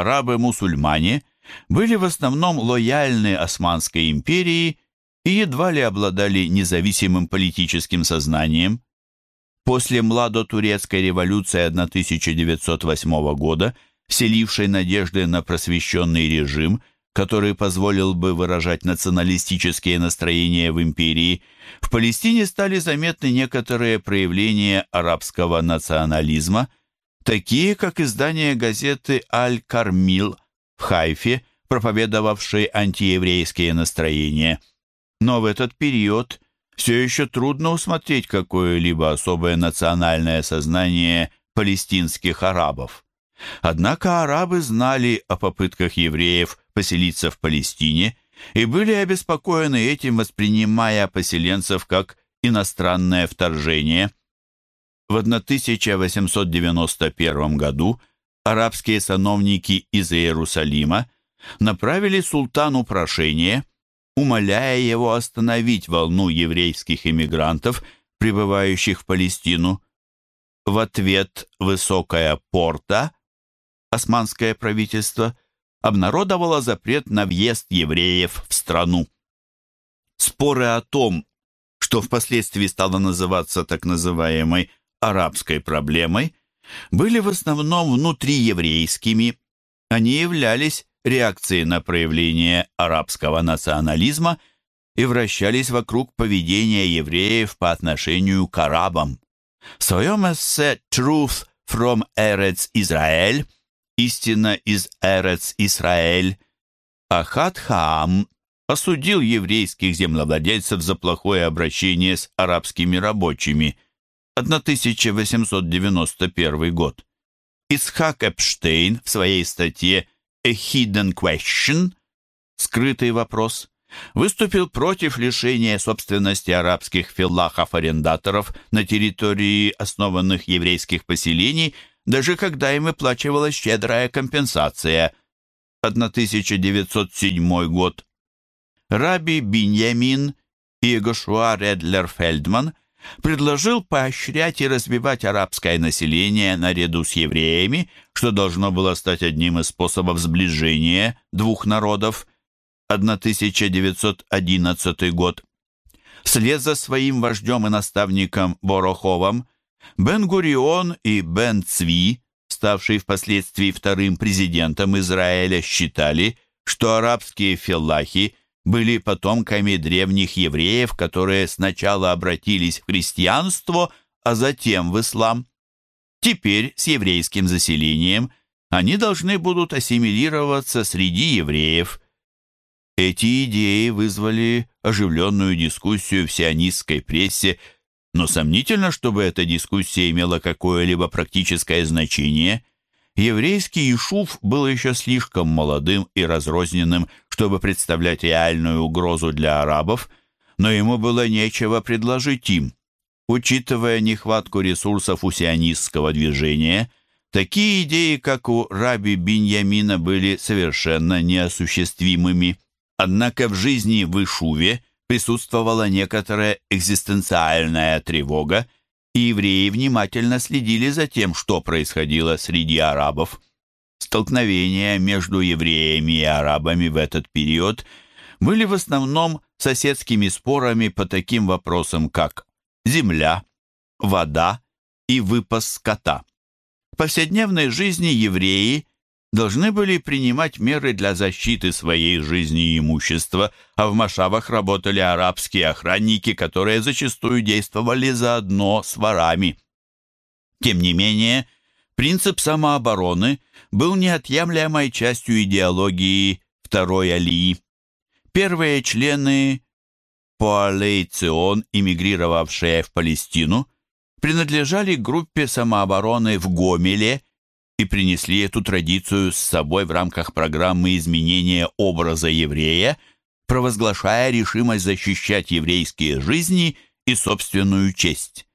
арабы-мусульмане были в основном лояльны Османской империи и едва ли обладали независимым политическим сознанием. После младотурецкой революции 1908 года, вселившей надежды на просвещенный режим, который позволил бы выражать националистические настроения в империи, в Палестине стали заметны некоторые проявления арабского национализма, такие как издание газеты «Аль-Кармил» в Хайфе, проповедовавшей антиеврейские настроения. Но в этот период все еще трудно усмотреть какое-либо особое национальное сознание палестинских арабов. Однако арабы знали о попытках евреев поселиться в Палестине и были обеспокоены этим, воспринимая поселенцев как иностранное вторжение. В 1891 году арабские сановники из Иерусалима направили султану прошение – умоляя его остановить волну еврейских иммигрантов, прибывающих в Палестину. В ответ Высокая Порта, османское правительство, обнародовало запрет на въезд евреев в страну. Споры о том, что впоследствии стало называться так называемой арабской проблемой, были в основном внутриеврейскими. Они являлись реакции на проявление арабского национализма и вращались вокруг поведения евреев по отношению к арабам. В своем эссе «Truth from Eretz Israel» «Истина из Эрец Исраэль» Ахат Хаам осудил еврейских землевладельцев за плохое обращение с арабскими рабочими. 1891 год. Исхак Эпштейн в своей статье A Hidden Question, скрытый вопрос, выступил против лишения собственности арабских филлахов-арендаторов на территории основанных еврейских поселений, даже когда им выплачивалась щедрая компенсация. 1907 год. Раби Биньямин и Егошуа Редлер-Фельдман – предложил поощрять и развивать арабское население наряду с евреями, что должно было стать одним из способов сближения двух народов. 1911 год. Вслед за своим вождем и наставником Бороховым Бен-Гурион и Бен-Цви, ставший впоследствии вторым президентом Израиля, считали, что арабские филлахи – были потомками древних евреев, которые сначала обратились в христианство, а затем в ислам. Теперь с еврейским заселением они должны будут ассимилироваться среди евреев. Эти идеи вызвали оживленную дискуссию в сионистской прессе, но сомнительно, чтобы эта дискуссия имела какое-либо практическое значение – еврейский Ишуф был еще слишком молодым и разрозненным, чтобы представлять реальную угрозу для арабов, но ему было нечего предложить им. Учитывая нехватку ресурсов у сионистского движения, такие идеи, как у раби Биньямина, были совершенно неосуществимыми. Однако в жизни в Ишуве присутствовала некоторая экзистенциальная тревога, и евреи внимательно следили за тем, что происходило среди арабов. Столкновения между евреями и арабами в этот период были в основном соседскими спорами по таким вопросам, как земля, вода и выпас скота. В повседневной жизни евреи должны были принимать меры для защиты своей жизни и имущества, а в Машавах работали арабские охранники, которые зачастую действовали заодно с ворами. Тем не менее, принцип самообороны был неотъемлемой частью идеологии Второй Алии. Первые члены Поалейцион, эмигрировавшие в Палестину, принадлежали группе самообороны в Гомеле – и принесли эту традицию с собой в рамках программы изменения образа еврея, провозглашая решимость защищать еврейские жизни и собственную честь.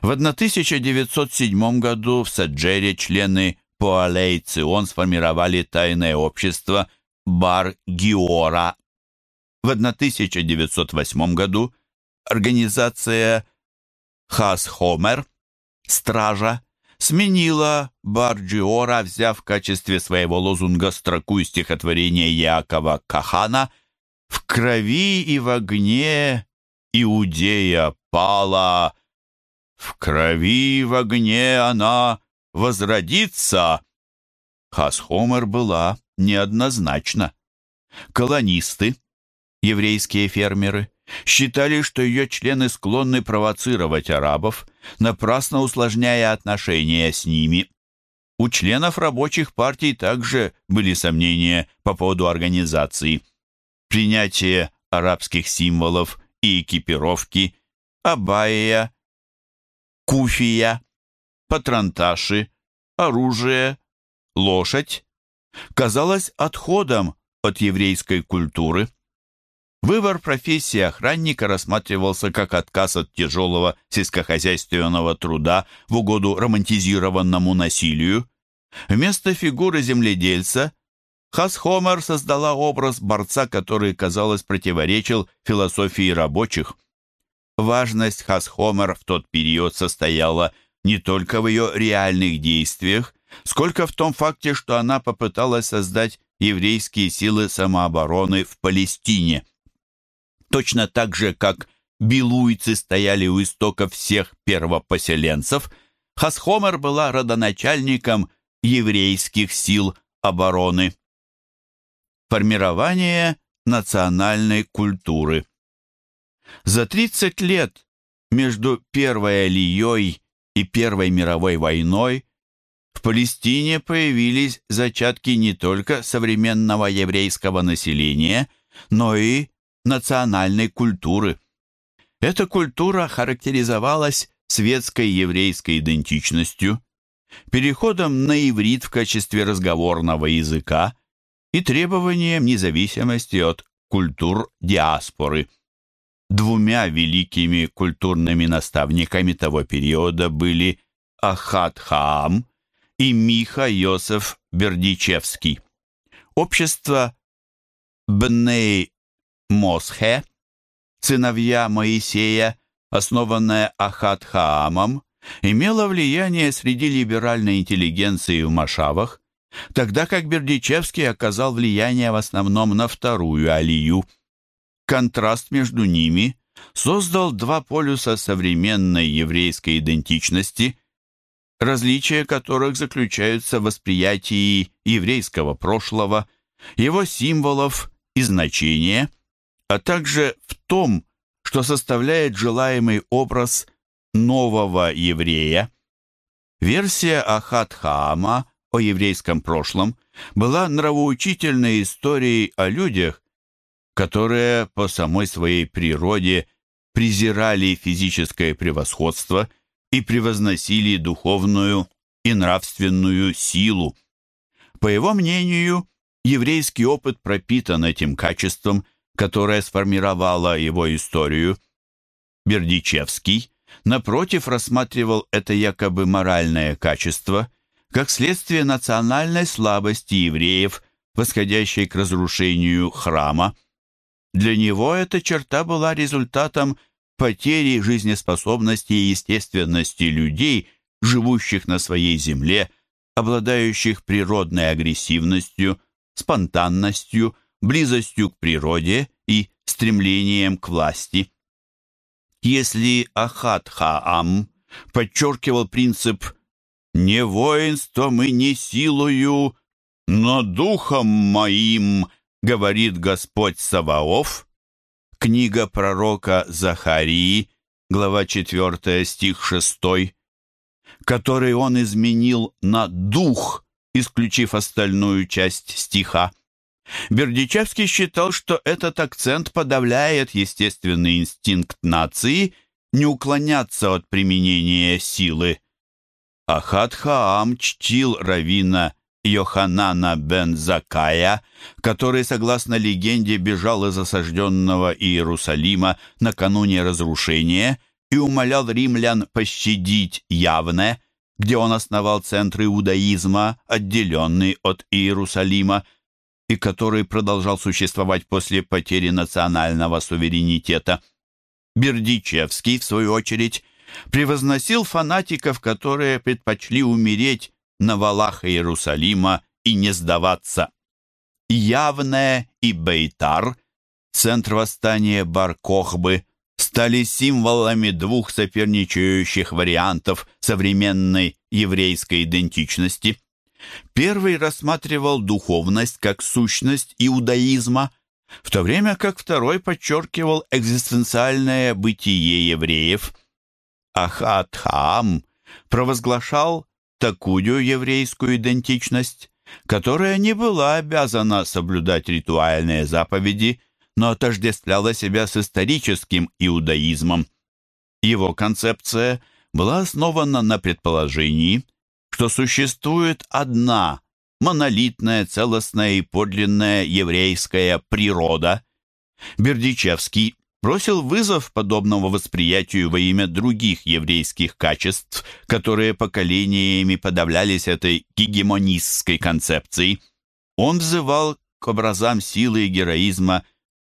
В 1907 году в Саджере члены Поалей Цион сформировали тайное общество Бар-Гиора. В 1908 году организация Хас-Хомер, Стража, сменила Барджиора, взяв в качестве своего лозунга строку из стихотворения Якова Кахана «В крови и в огне Иудея пала, в крови и в огне она возродится». Хасхомер была неоднозначна. Колонисты, еврейские фермеры, считали, что ее члены склонны провоцировать арабов, напрасно усложняя отношения с ними. У членов рабочих партий также были сомнения по поводу организации. Принятие арабских символов и экипировки, абайя, куфия, патронташи, оружие, лошадь казалось отходом от еврейской культуры. Выбор профессии охранника рассматривался как отказ от тяжелого сельскохозяйственного труда в угоду романтизированному насилию. Вместо фигуры земледельца Хасхомер создала образ борца, который, казалось, противоречил философии рабочих. Важность Хасхомер в тот период состояла не только в ее реальных действиях, сколько в том факте, что она попыталась создать еврейские силы самообороны в Палестине. Точно так же, как билуйцы стояли у истоков всех первопоселенцев, Хасхомер была родоначальником еврейских сил обороны. Формирование национальной культуры За 30 лет между Первой Алией и Первой мировой войной в Палестине появились зачатки не только современного еврейского населения, но и национальной культуры. Эта культура характеризовалась светской еврейской идентичностью, переходом на иврит в качестве разговорного языка и требованием независимости от культур диаспоры. Двумя великими культурными наставниками того периода были Ахат Хаам и Миха Йосеф Бердичевский. Общество Бней Мосхе, сыновья Моисея, основанное Ахат Хаамом, имело влияние среди либеральной интеллигенции в Машавах, тогда как Бердичевский оказал влияние в основном на вторую Алию. Контраст между ними создал два полюса современной еврейской идентичности – различия которых заключаются в восприятии еврейского прошлого, его символов и значения, а также в том, что составляет желаемый образ нового еврея. Версия Ахат Хаама о еврейском прошлом была нравоучительной историей о людях, которые по самой своей природе презирали физическое превосходство – и превозносили духовную и нравственную силу. По его мнению, еврейский опыт пропитан этим качеством, которое сформировало его историю. Бердичевский, напротив, рассматривал это якобы моральное качество как следствие национальной слабости евреев, восходящей к разрушению храма. Для него эта черта была результатом потери жизнеспособности и естественности людей, живущих на своей земле, обладающих природной агрессивностью, спонтанностью, близостью к природе и стремлением к власти. Если Ахат Хаам подчеркивал принцип «не воинством и не силою, но духом моим», говорит Господь Саваоф, Книга пророка Захарии, глава 4, стих 6, который он изменил на «дух», исключив остальную часть стиха. Бердичевский считал, что этот акцент подавляет естественный инстинкт нации не уклоняться от применения силы. Ахат Хаам чтил равина Йоханана бен Закая, который, согласно легенде, бежал из осажденного Иерусалима накануне разрушения и умолял римлян пощадить Явне, где он основал центр иудаизма, отделенный от Иерусалима, и который продолжал существовать после потери национального суверенитета. Бердичевский, в свою очередь, превозносил фанатиков, которые предпочли умереть на валах Иерусалима и не сдаваться. Явное и Бейтар, центр восстания Бар-Кохбы, стали символами двух соперничающих вариантов современной еврейской идентичности. Первый рассматривал духовность как сущность иудаизма, в то время как второй подчеркивал экзистенциальное бытие евреев. Ахат Хаам провозглашал такую еврейскую идентичность, которая не была обязана соблюдать ритуальные заповеди, но отождествляла себя с историческим иудаизмом. Его концепция была основана на предположении, что существует одна монолитная, целостная и подлинная еврейская природа. Бердичевский бросил вызов подобному восприятию во имя других еврейских качеств, которые поколениями подавлялись этой гегемонистской концепцией. Он взывал к образам силы и героизма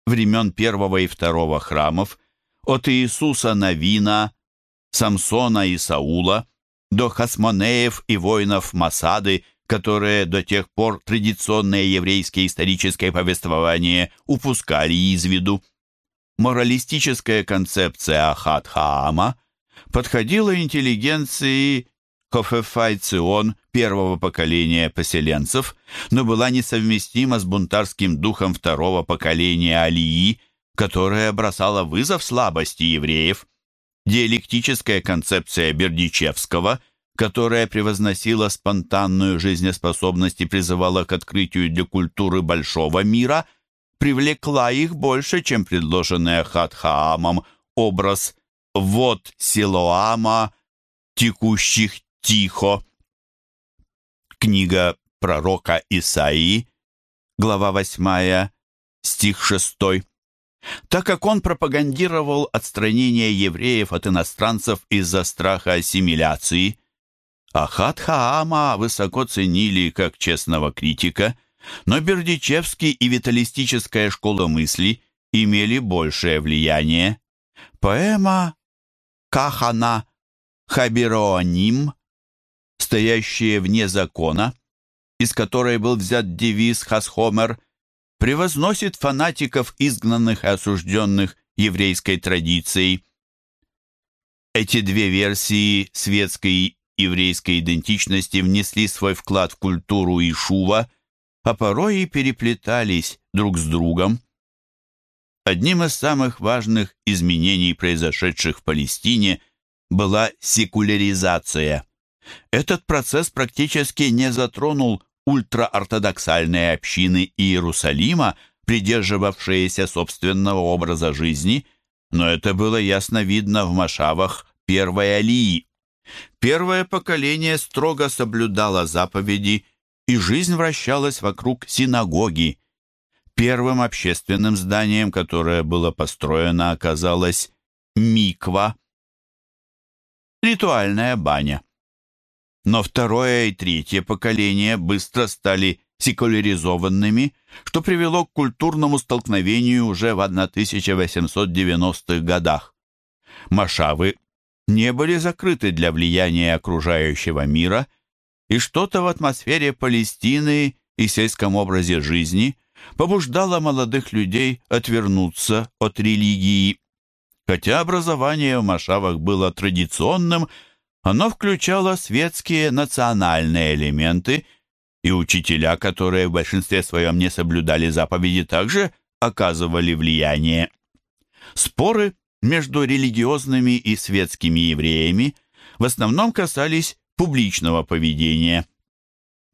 времен первого и второго храмов, от Иисуса Навина, Самсона и Саула, до Хасмонеев и воинов Масады, которые до тех пор традиционное еврейское историческое повествование упускали из виду. Моралистическая концепция Ахат Хаама подходила интеллигенции Хофефайцион первого поколения поселенцев, но была несовместима с бунтарским духом второго поколения Алии, которая бросала вызов слабости евреев. Диалектическая концепция Бердичевского, которая превозносила спонтанную жизнеспособность и призывала к открытию для культуры большого мира, привлекла их больше, чем предложенный Хатхаамом образ «вот Силоама», текущих тихо. Книга пророка Исаии, глава 8, стих 6. Так как он пропагандировал отстранение евреев от иностранцев из-за страха ассимиляции, Ахат Хаама высоко ценили как честного критика, но Бердичевский и виталистическая школа мысли имели большее влияние. Поэма Кахана Хабироаним стоящие вне закона, из которой был взят девиз Хасхомер, превозносит фанатиков, изгнанных и осужденных еврейской традицией. Эти две версии светской и еврейской идентичности внесли свой вклад в культуру Ишува, а порой и переплетались друг с другом. Одним из самых важных изменений, произошедших в Палестине, была секуляризация – этот процесс практически не затронул ультраортодоксальные общины Иерусалима, придерживавшиеся собственного образа жизни, но это было ясно видно в Машавах первой Алии. Первое поколение строго соблюдало заповеди, и жизнь вращалась вокруг синагоги. Первым общественным зданием, которое было построено, оказалось миква, ритуальная баня. Но второе и третье поколение быстро стали секуляризованными, что привело к культурному столкновению уже в 1890-х годах. Машавы не были закрыты для влияния окружающего мира, и что-то в атмосфере Палестины и сельском образе жизни побуждало молодых людей отвернуться от религии. Хотя образование в Машавах было традиционным – оно включало светские национальные элементы, и учителя, которые в большинстве своем не соблюдали заповеди, также оказывали влияние. Споры между религиозными и светскими евреями в основном касались публичного поведения,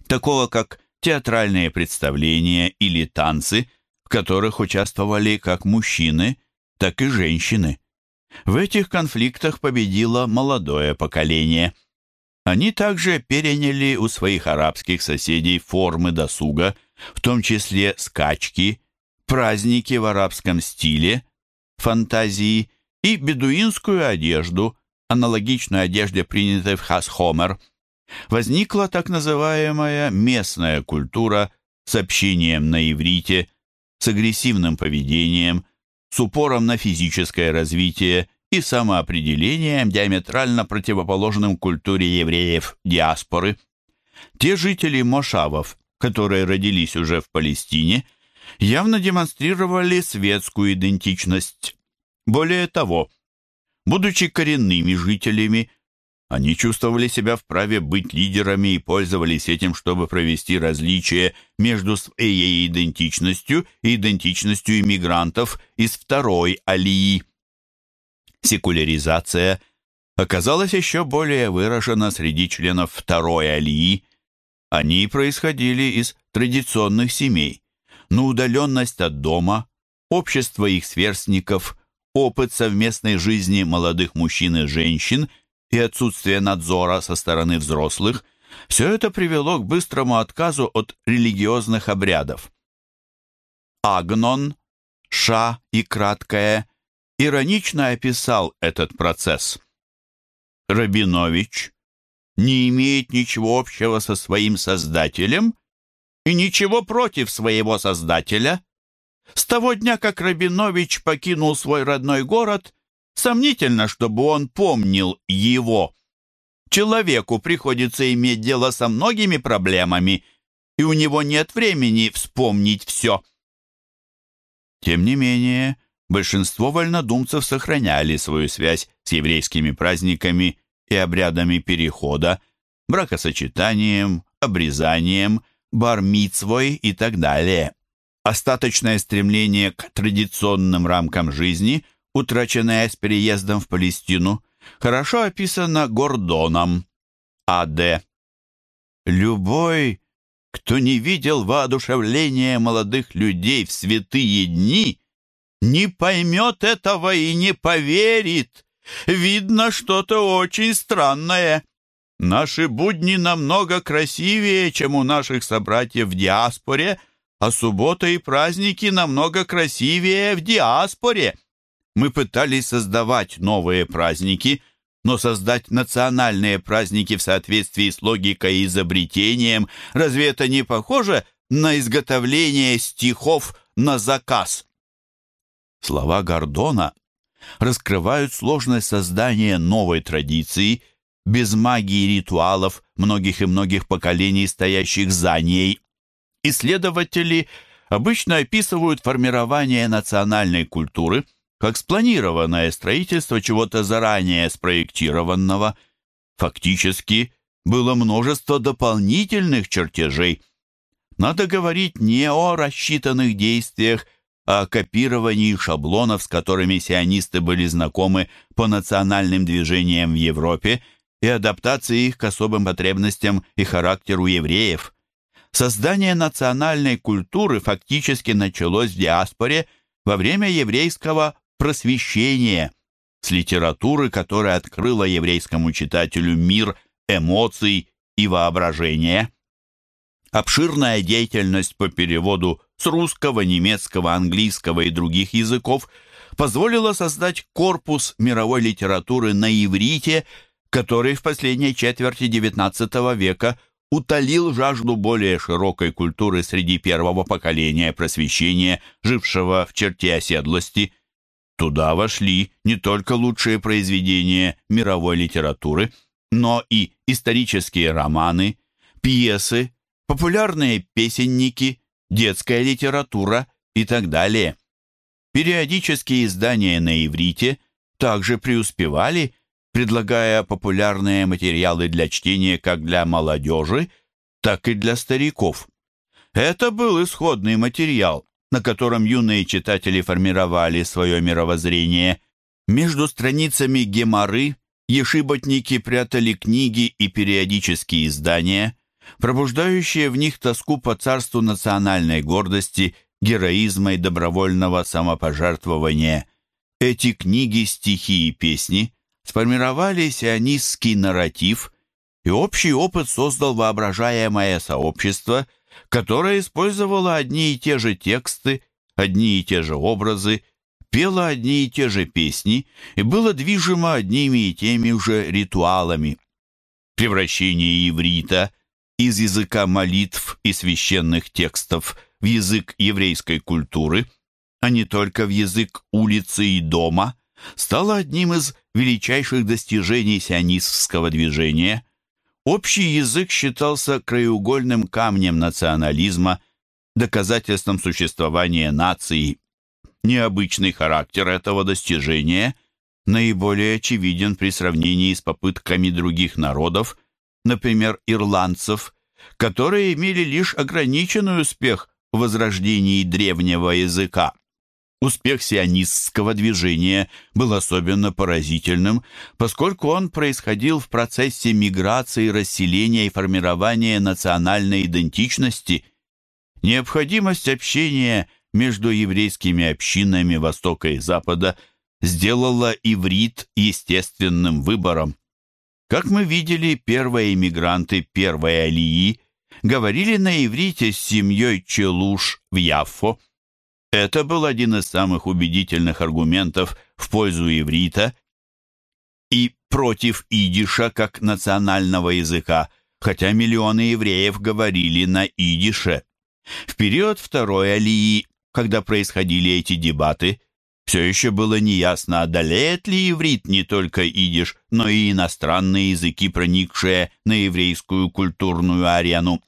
такого как театральные представления или танцы, в которых участвовали как мужчины, так и женщины. В этих конфликтах победило молодое поколение. Они также переняли у своих арабских соседей формы досуга, в том числе скачки, праздники в арабском стиле, фантазии и бедуинскую одежду, аналогичную одежде, принятой в Хасхомер. Возникла так называемая местная культура с общением на иврите, с агрессивным поведением, с упором на физическое развитие и самоопределением, диаметрально противоположным культуре евреев диаспоры. Те жители Мошавов, которые родились уже в Палестине, явно демонстрировали светскую идентичность. Более того, будучи коренными жителями, они чувствовали себя вправе быть лидерами и пользовались этим, чтобы провести различие между своей идентичностью и идентичностью иммигрантов из второй алии. Секуляризация оказалась еще более выражена среди членов второй алии. Они происходили из традиционных семей, но удаленность от дома, общество их сверстников, опыт совместной жизни молодых мужчин и женщин и отсутствие надзора со стороны взрослых – все это привело к быстрому отказу от религиозных обрядов. Агнон, Ша и краткое иронично описал этот процесс. Рабинович не имеет ничего общего со своим создателем и ничего против своего создателя. С того дня, как Рабинович покинул свой родной город, сомнительно, чтобы он помнил его. Человеку приходится иметь дело со многими проблемами, и у него нет времени вспомнить все. Тем не менее, большинство вольнодумцев сохраняли свою связь с еврейскими праздниками и обрядами перехода, бракосочетанием, обрезанием, бармицвой и так далее. Остаточное стремление к традиционным рамкам жизни, утраченное с переездом в Палестину, хорошо описано Гордоном. А.Д. «Любой, кто не видел воодушевления молодых людей в святые дни, не поймет этого и не поверит. Видно что-то очень странное. Наши будни намного красивее, чем у наших собратьев в диаспоре, а суббота и праздники намного красивее в диаспоре. Мы пытались создавать новые праздники, но создать национальные праздники в соответствии с логикой и изобретением, разве это не похоже на изготовление стихов на заказ? Слова Гордона раскрывают сложность создания новой традиции без магии ритуалов многих и многих поколений, стоящих за ней. Исследователи обычно описывают формирование национальной культуры как спланированное строительство чего-то заранее спроектированного. Фактически, было множество дополнительных чертежей. Надо говорить не о рассчитанных действиях, о копировании шаблонов, с которыми сионисты были знакомы по национальным движениям в Европе, и адаптации их к особым потребностям и характеру евреев. Создание национальной культуры фактически началось в диаспоре во время еврейского просвещения, с литературы, которая открыла еврейскому читателю мир эмоций и воображения. Обширная деятельность по переводу с русского, немецкого, английского и других языков позволила создать корпус мировой литературы на иврите, который в последней четверти XIX века утолил жажду более широкой культуры среди первого поколения просвещения, жившего в черте оседлости. Туда вошли не только лучшие произведения мировой литературы, но и исторические романы, пьесы, популярные песенники, детская литература и так далее. Периодические издания на иврите также преуспевали, предлагая популярные материалы для чтения как для молодежи, так и для стариков. Это был исходный материал, на котором юные читатели формировали свое мировоззрение. Между страницами геморы ешиботники прятали книги и периодические издания, пробуждающие в них тоску по царству национальной гордости, героизма и добровольного самопожертвования. Эти книги, стихи и песни сформировали сионистский нарратив, и общий опыт создал воображаемое сообщество, которое использовало одни и те же тексты, одни и те же образы, пело одни и те же песни и было движимо одними и теми же ритуалами. Превращение иврита из языка молитв и священных текстов в язык еврейской культуры, а не только в язык улицы и дома, стало одним из величайших достижений сионистского движения. Общий язык считался краеугольным камнем национализма, доказательством существования нации. Необычный характер этого достижения наиболее очевиден при сравнении с попытками других народов, например, ирландцев, которые имели лишь ограниченный успех в возрождении древнего языка. Успех сионистского движения был особенно поразительным, поскольку он происходил в процессе миграции, расселения и формирования национальной идентичности. Необходимость общения между еврейскими общинами Востока и Запада сделала иврит естественным выбором. Как мы видели, первые иммигранты первой алии говорили на иврите с семьей Челуш в Яффо, это был один из самых убедительных аргументов в пользу иврита и против идиша как национального языка, хотя миллионы евреев говорили на идише. В период второй алии, когда происходили эти дебаты, все еще было неясно, одолеет ли иврит не только идиш, но и иностранные языки, проникшие на еврейскую культурную арену.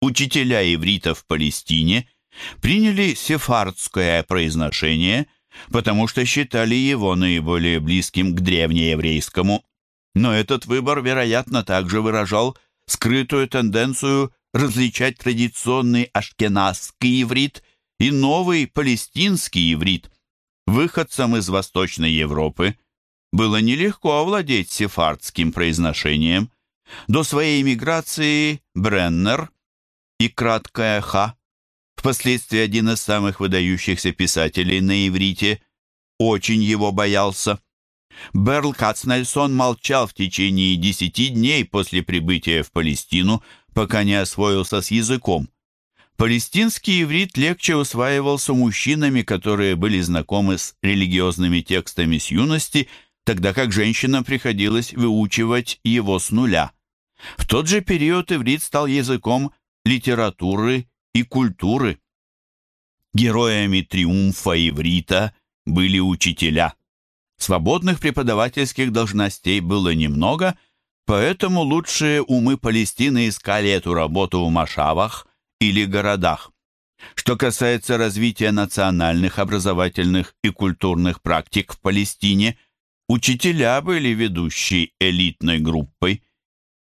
Учителя иврита в Палестине – приняли сефардское произношение, потому что считали его наиболее близким к древнееврейскому. Но этот выбор, вероятно, также выражал скрытую тенденцию различать традиционный ашкеназский иврит и новый палестинский иврит. Выходцам из Восточной Европы было нелегко овладеть сефардским произношением. До своей миграции Бреннер и краткая «ха» впоследствии один из самых выдающихся писателей на иврите, очень его боялся. Берл Кацнельсон молчал в течение десяти дней после прибытия в Палестину, пока не освоился с языком. Палестинский иврит легче усваивался мужчинами, которые были знакомы с религиозными текстами с юности, тогда как женщинам приходилось выучивать его с нуля. В тот же период иврит стал языком литературы и культуры. Героями триумфа иврита были учителя. Свободных преподавательских должностей было немного, поэтому лучшие умы Палестины искали эту работу в Машавах или городах. Что касается развития национальных образовательных и культурных практик в Палестине, учителя были ведущей элитной группой.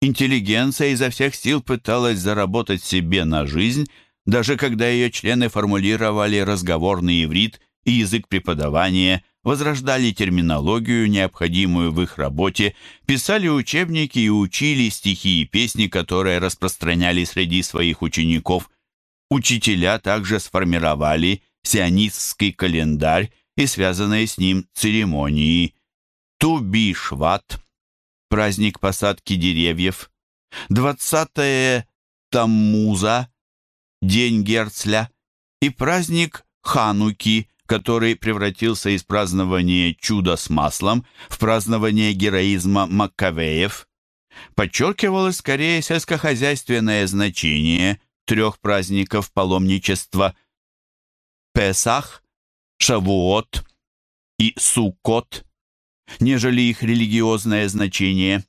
Интеллигенция изо всех сил пыталась заработать себе на жизнь – даже когда ее члены формулировали разговорный иврит и язык преподавания, возрождали терминологию, необходимую в их работе, писали учебники и учили стихи и песни, которые распространяли среди своих учеников. Учителя также сформировали сионистский календарь и связанные с ним церемонии. Туби-Шват, праздник посадки деревьев, 20 Таммуза, День Герцля, и праздник Хануки, который превратился из празднования чуда с маслом в празднование героизма Маккавеев. Подчеркивалось скорее сельскохозяйственное значение трех праздников паломничества Песах, Шавуот и Суккот, нежели их религиозное значение.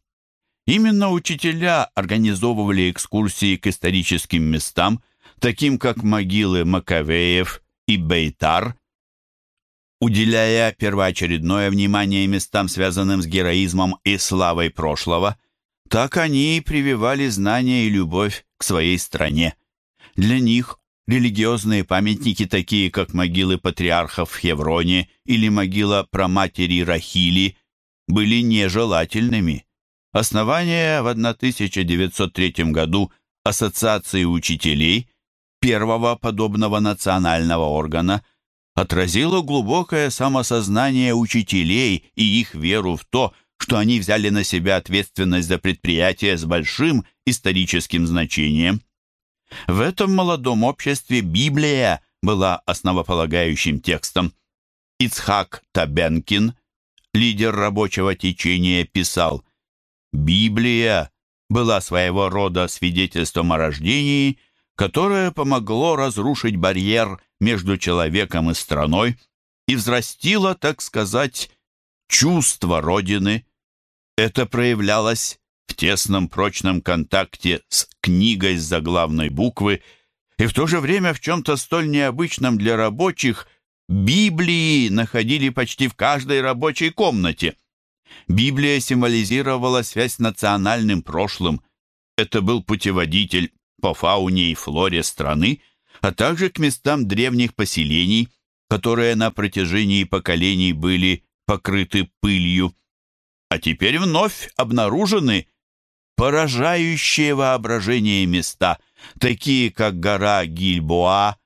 Именно учителя организовывали экскурсии к историческим местам – таким как могилы Маковеев и Бейтар, уделяя первоочередное внимание местам, связанным с героизмом и славой прошлого, так они прививали знания и любовь к своей стране. Для них религиозные памятники, такие как могилы патриархов в Хевроне или могила праматери Рахили, были нежелательными. Основание в 1903 году Ассоциации учителей первого подобного национального органа отразило глубокое самосознание учителей и их веру в то, что они взяли на себя ответственность за предприятие с большим историческим значением. В этом молодом обществе Библия была основополагающим текстом. Ицхак Табенкин, лидер рабочего течения, писал «Библия была своего рода свидетельством о рождении – которое помогло разрушить барьер между человеком и страной и взрастило, так сказать, чувство Родины. Это проявлялось в тесном прочном контакте с книгой с заглавной буквы и в то же время в чем-то столь необычном для рабочих Библии находили почти в каждой рабочей комнате. Библия символизировала связь с национальным прошлым. Это был путеводитель по фауне и флоре страны, а также к местам древних поселений, которые на протяжении поколений были покрыты пылью. А теперь вновь обнаружены поражающие воображение места, такие как гора Гильбоа,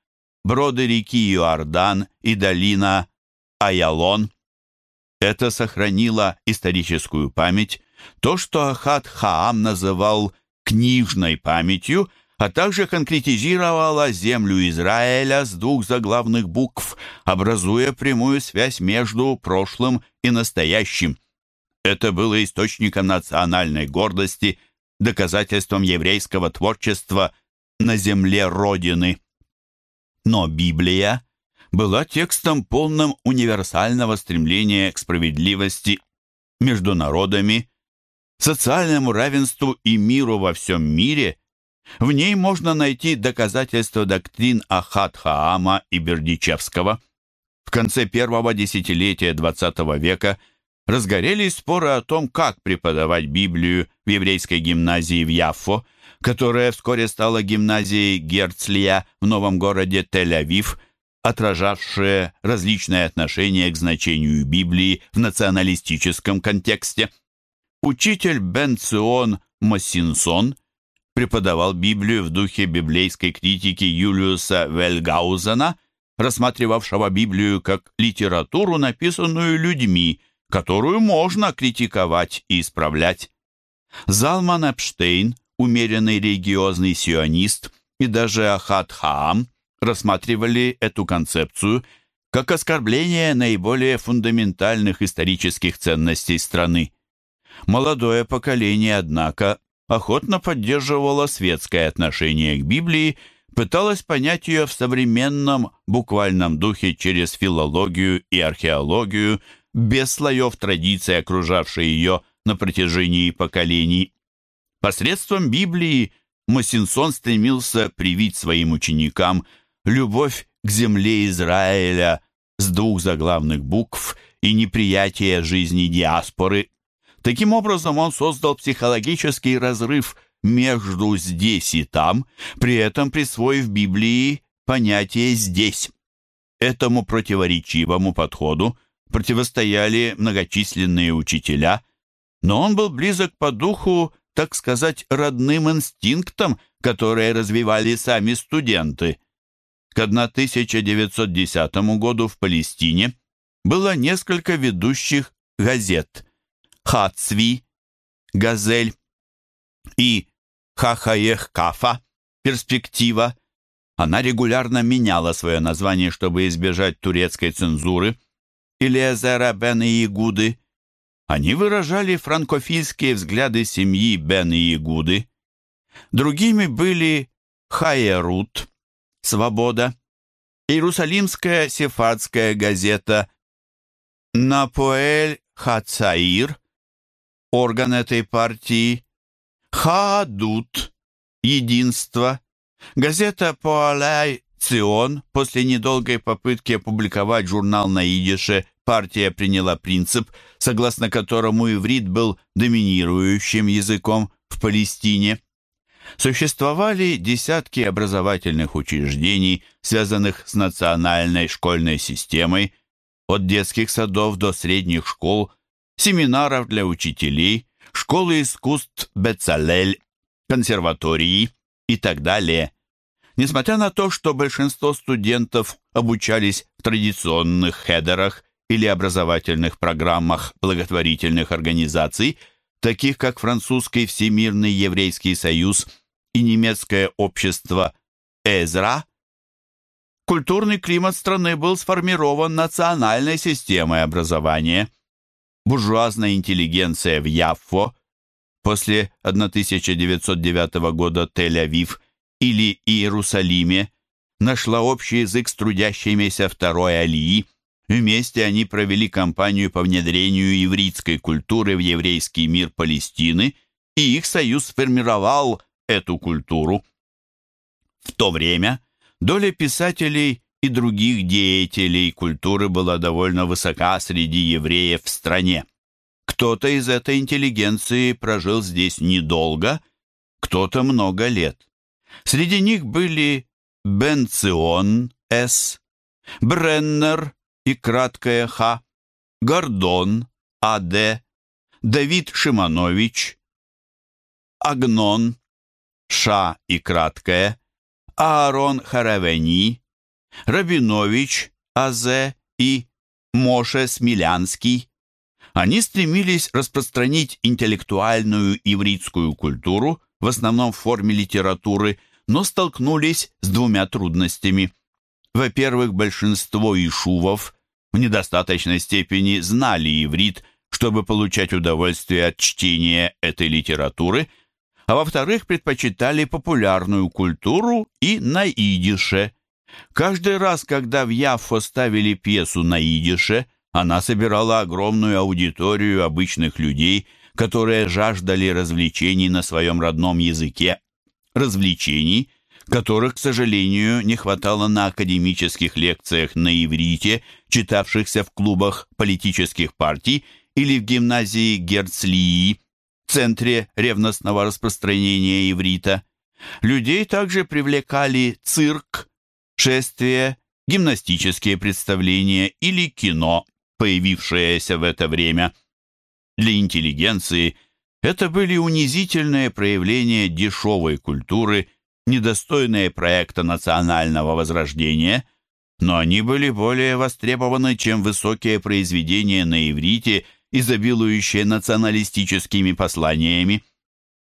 броды реки Иордан и долина Аялон. Это сохранило историческую память, то, что Ахат Хаам называл «книжной памятью», а также конкретизировала землю Израиля с двух заглавных букв, образуя прямую связь между прошлым и настоящим. Это было источником национальной гордости, доказательством еврейского творчества на земле Родины. Но Библия была текстом полным универсального стремления к справедливости между народами, социальному равенству и миру во всем мире. В ней можно найти доказательства доктрин Ахат-Хаама и Бердичевского. В конце первого десятилетия XX века разгорелись споры о том, как преподавать Библию в еврейской гимназии в Яффо, которая вскоре стала гимназией Герцлия в новом городе Тель-Авив, отражавшее различные отношения к значению Библии в националистическом контексте. Учитель Бен Цион Массинсон преподавал Библию в духе библейской критики Юлиуса Вельгаузена, рассматривавшего Библию как литературу, написанную людьми, которую можно критиковать и исправлять. Залман Эпштейн умеренный религиозный сионист и даже Ахат Хаам рассматривали эту концепцию как оскорбление наиболее фундаментальных исторических ценностей страны. Молодое поколение, однако, охотно поддерживало светское отношение к Библии, пыталось понять ее в современном буквальном духе через филологию и археологию, без слоев традиций, окружавшей ее на протяжении поколений. Посредством Библии Масинсон стремился привить своим ученикам любовь к земле Израиля с двух заглавных букв и неприятие жизни диаспоры. Таким образом, он создал психологический разрыв между здесь и там, при этом присвоив Библии понятие «здесь». Этому противоречивому подходу противостояли многочисленные учителя, но он был близок по духу так сказать, родным инстинктам, которые развивали сами студенты. К 1910 году в Палестине было несколько ведущих газет «Хацви», «Газель» и «Хахаех Кафа», «Перспектива». Она регулярно меняла свое название, чтобы избежать турецкой цензуры. Илиазера бен Игуды они выражали франкофильские взгляды семьи Бен и Игуды. Другими были Хайерут, «Свобода», Иерусалимская сефардская газета «Напоэль Хацаир», орган этой партии, Хаадут, «Единство», газета «Поаляй Цион» после недолгой попытки опубликовать журнал на идише партия приняла принцип, согласно которому иврит был доминирующим языком в Палестине. Существовали десятки образовательных учреждений, связанных с национальной школьной системой, от детских садов до средних школ, семинаров для учителей, школы искусств Бецалель, консерватории и так далее. Несмотря на то, что большинство студентов обучались в традиционных хедерах или образовательных программах благотворительных организаций, таких как Французский Всемирный Еврейский Союз и немецкое общество Эзра, культурный климат страны был сформирован национальной системой образования. Буржуазная интеллигенция в Яффо после 1909 года Тель-Авив или Иерусалиме нашла общий язык с трудящимися второй алии – Вместе они провели кампанию по внедрению еврейской культуры в еврейский мир Палестины, и их союз сформировал эту культуру. В то время доля писателей и других деятелей культуры была довольно высока среди евреев в стране. Кто-то из этой интеллигенции прожил здесь недолго, кто-то много лет. Среди них были Бенцион С., Бреннер и краткое Х, Гордон А.Д., Давид Шиманович, Агнон Ша и краткое, Аарон Харавени, Рабинович А.З. и Моше Смилянский. Они стремились распространить интеллектуальную ивритскую культуру, в основном в форме литературы, но столкнулись с двумя трудностями. Во-первых, большинство ишувов в недостаточной степени знали иврит, чтобы получать удовольствие от чтения этой литературы, а во-вторых, предпочитали популярную культуру и на идише. Каждый раз, когда в Яффо ставили пьесу на идише, она собирала огромную аудиторию обычных людей, которые жаждали развлечений на своем родном языке. Развлечений, которых, к сожалению, не хватало на академических лекциях на иврите, читавшихся в клубах политических партий или в гимназии Герцлии, центре ревностного распространения иврита. Людей также привлекали цирк, шествия, гимнастические представления или кино, появившееся в это время. Для интеллигенции это были унизительные проявления дешевой культуры – недостойные проекта национального возрождения, но они были более востребованы, чем высокие произведения на иврите, изобилующие националистическими посланиями.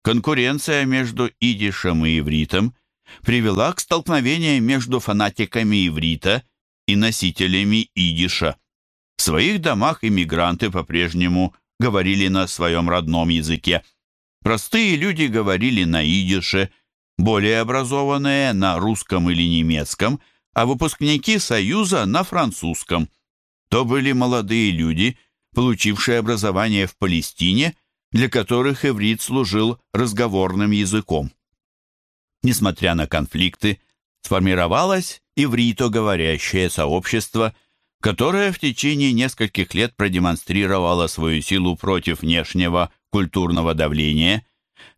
Конкуренция между идишем и ивритом привела к столкновениям между фанатиками иврита и носителями идиша. В своих домах иммигранты по-прежнему говорили на своем родном языке. Простые люди говорили на идише, более образованные на русском или немецком, а выпускники Союза на французском. То были молодые люди, получившие образование в Палестине, для которых иврит служил разговорным языком. Несмотря на конфликты, сформировалось ивритоговорящее сообщество, которое в течение нескольких лет продемонстрировало свою силу против внешнего культурного давления –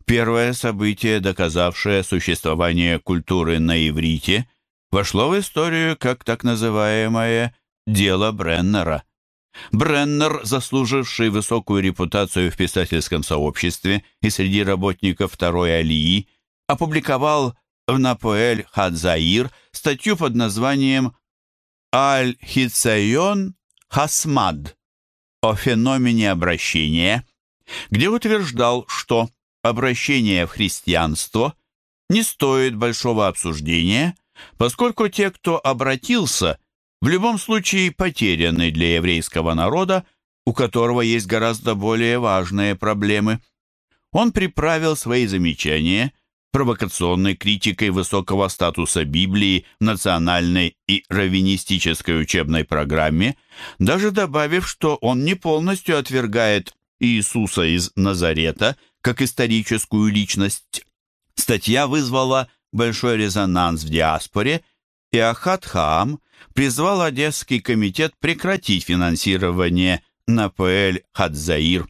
Первое событие, доказавшее существование культуры на иврите, вошло в историю как так называемое «дело Бреннера». Бреннер, заслуживший высокую репутацию в писательском сообществе и среди работников Второй Алии, опубликовал в Напоэль Хадзаир статью под названием «Аль-Хицайон Хасмад» о феномене обращения, где утверждал, что обращение в христианство не стоит большого обсуждения, поскольку те, кто обратился, в любом случае потеряны для еврейского народа, у которого есть гораздо более важные проблемы. Он приправил свои замечания провокационной критикой высокого статуса Библии в национальной и раввинистической учебной программе, даже добавив, что он не полностью отвергает Иисуса из Назарета – как историческую личность. Статья вызвала большой резонанс в диаспоре, и Ахат Хаам призвал Одесский комитет прекратить финансирование НАПЛ Хадзаир.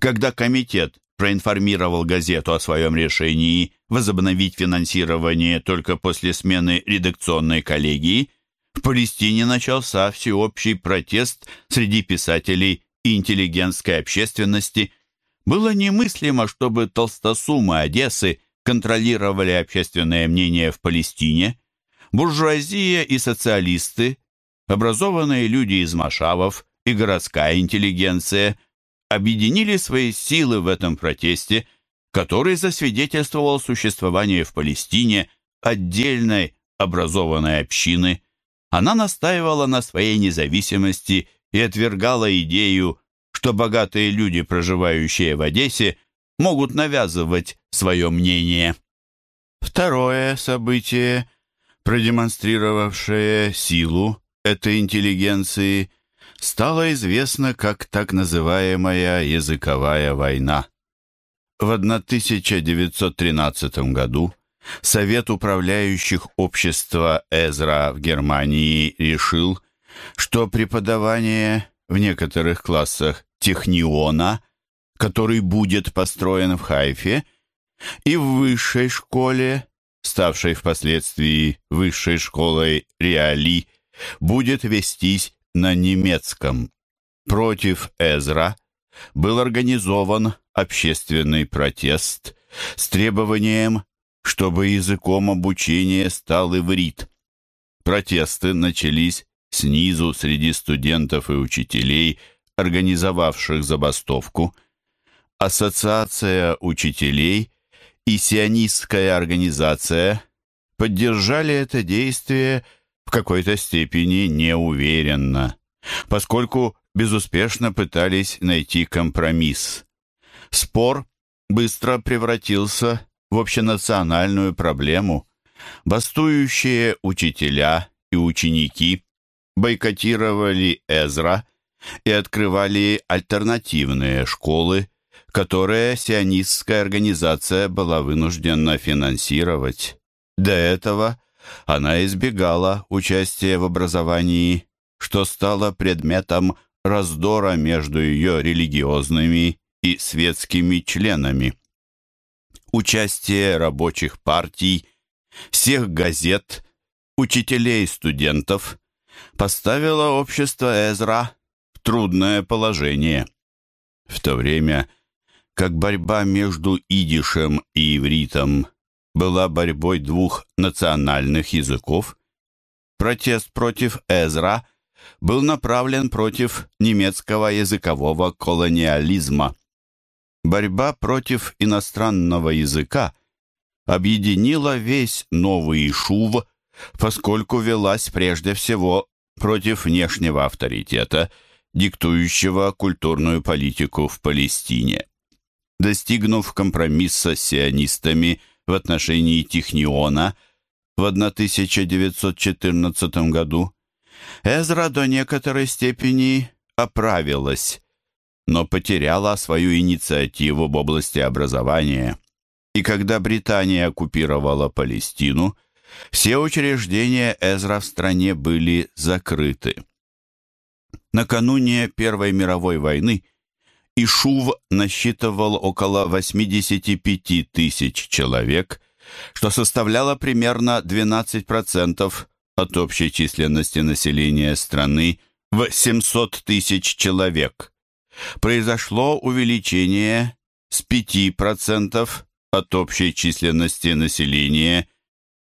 Когда комитет проинформировал газету о своем решении возобновить финансирование только после смены редакционной коллегии, в Палестине начался всеобщий протест среди писателей и интеллигентской общественности – было немыслимо, чтобы толстосумы Одессы контролировали общественное мнение в Палестине. Буржуазия и социалисты, образованные люди из Машавов и городская интеллигенция объединили свои силы в этом протесте, который засвидетельствовал существование в Палестине отдельной образованной общины. Она настаивала на своей независимости и отвергала идею что богатые люди, проживающие в Одессе, могут навязывать свое мнение. Второе событие, продемонстрировавшее силу этой интеллигенции, стало известно как так называемая языковая война. В 1913 году Совет управляющих общества Эзра в Германии решил, что преподавание в некоторых классах техниона, который будет построен в Хайфе, и в высшей школе, ставшей впоследствии высшей школой Реали, будет вестись на немецком. Против Эзра был организован общественный протест с требованием, чтобы языком обучения стал иврит. Протесты начались снизу среди студентов и учителей, организовавших забастовку. Ассоциация учителей и сионистская организация поддержали это действие в какой-то степени неуверенно, поскольку безуспешно пытались найти компромисс. Спор быстро превратился в общенациональную проблему. Бастующие учителя и ученики бойкотировали Эзра и открывали альтернативные школы, которые сионистская организация была вынуждена финансировать. До этого она избегала участия в образовании, что стало предметом раздора между ее религиозными и светскими членами. Участие рабочих партий, всех газет, учителей и студентов поставило общество Эзра в трудное положение. В то время как борьба между идишем и ивритом была борьбой двух национальных языков, протест против Эзра был направлен против немецкого языкового колониализма. Борьба против иностранного языка объединила весь новый шув, поскольку велась прежде всего против внешнего авторитета, диктующего культурную политику в Палестине. Достигнув компромисса с сионистами в отношении Техниона в 1914 году, Эзра до некоторой степени оправилась, но потеряла свою инициативу в области образования. И когда Британия оккупировала Палестину, все учреждения Эзра в стране были закрыты. Накануне Первой мировой войны Ишув насчитывал около 85 тысяч человек, что составляло примерно 12% от общей численности населения страны в 700 тысяч человек. Произошло увеличение с 5% от общей численности населения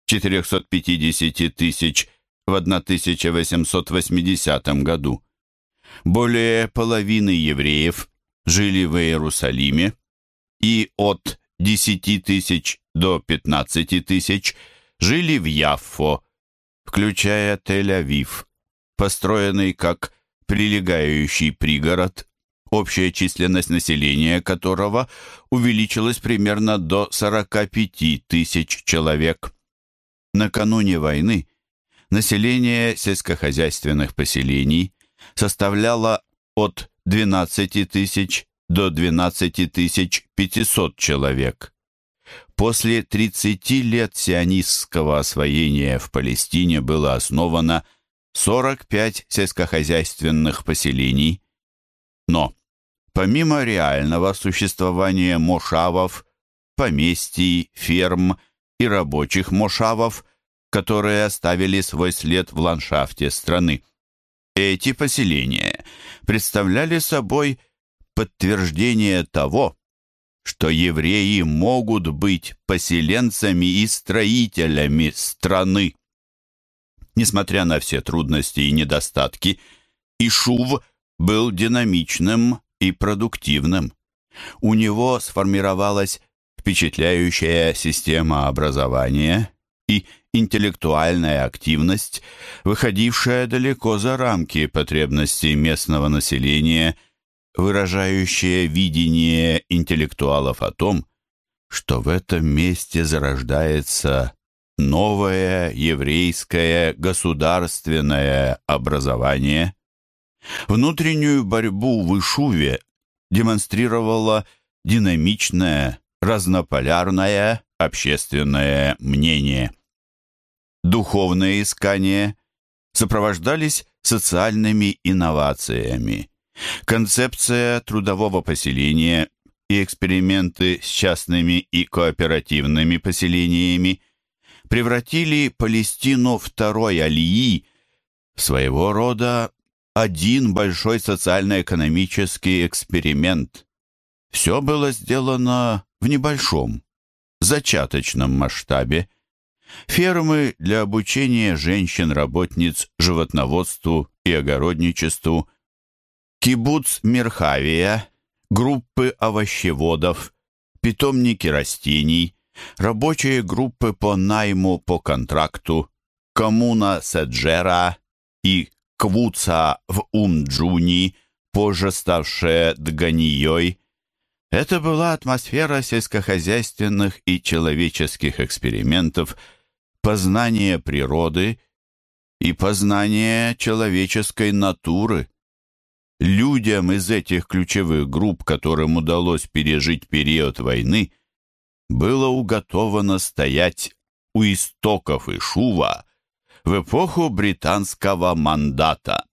450 тысяч в 1880 году. Более половины евреев жили в Иерусалиме и от 10 тысяч до 15 тысяч жили в Яффо, включая Тель-Авив, построенный как прилегающий пригород, общая численность населения которого увеличилась примерно до 45 тысяч человек. Накануне войны население сельскохозяйственных поселений составляло от 12 тысяч до 12 тысяч 500 человек. После 30 лет сионистского освоения в Палестине было основано 45 сельскохозяйственных поселений. Но помимо реального существования мошавов, поместий, ферм и рабочих мошавов, которые оставили свой след в ландшафте страны, эти поселения представляли собой подтверждение того, что евреи могут быть поселенцами и строителями страны. Несмотря на все трудности и недостатки, Ишув был динамичным и продуктивным. У него сформировалась впечатляющая система образования и интеллектуальная активность, выходившая далеко за рамки потребностей местного населения – выражающее видение интеллектуалов о том, что в этом месте зарождается новое еврейское государственное образование. Внутреннюю борьбу в Ишуве демонстрировало динамичное, разнополярное общественное мнение. Духовные искания сопровождались социальными инновациями. Концепция трудового поселения и эксперименты с частными и кооперативными поселениями превратили Палестину второй Алии своего рода один большой социально-экономический эксперимент. Все было сделано в небольшом, зачаточном масштабе. Фермы для обучения женщин-работниц животноводству и огородничеству, кибуц Мерхавия, группы овощеводов, питомники растений, рабочие группы по найму по контракту, коммуна Седжера и Квуца в Умджуни, позже ставшая Дганией, это была атмосфера сельскохозяйственных и человеческих экспериментов, познания природы и познания человеческой натуры. Людям из этих ключевых групп, которым удалось пережить период войны, было уготовано стоять у истоков Ишува в эпоху британского мандата.